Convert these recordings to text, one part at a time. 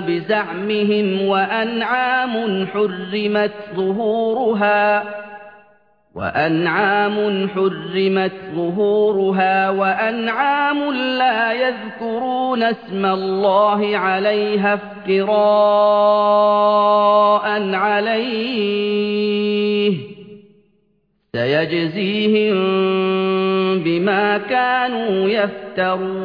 بزعمهم وأنعام حرمت ظهورها وأنعام حرمت ظهورها وأنعام لا يذكرون اسم الله عليها افتراء عليه. سيجزيهم بما كانوا يفترون.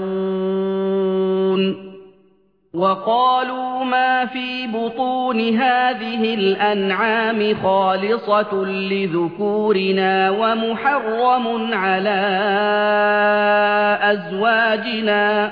وقالوا ما في بطون هذه الأنعام خالصة لذكورنا ومحرم على أزواجنا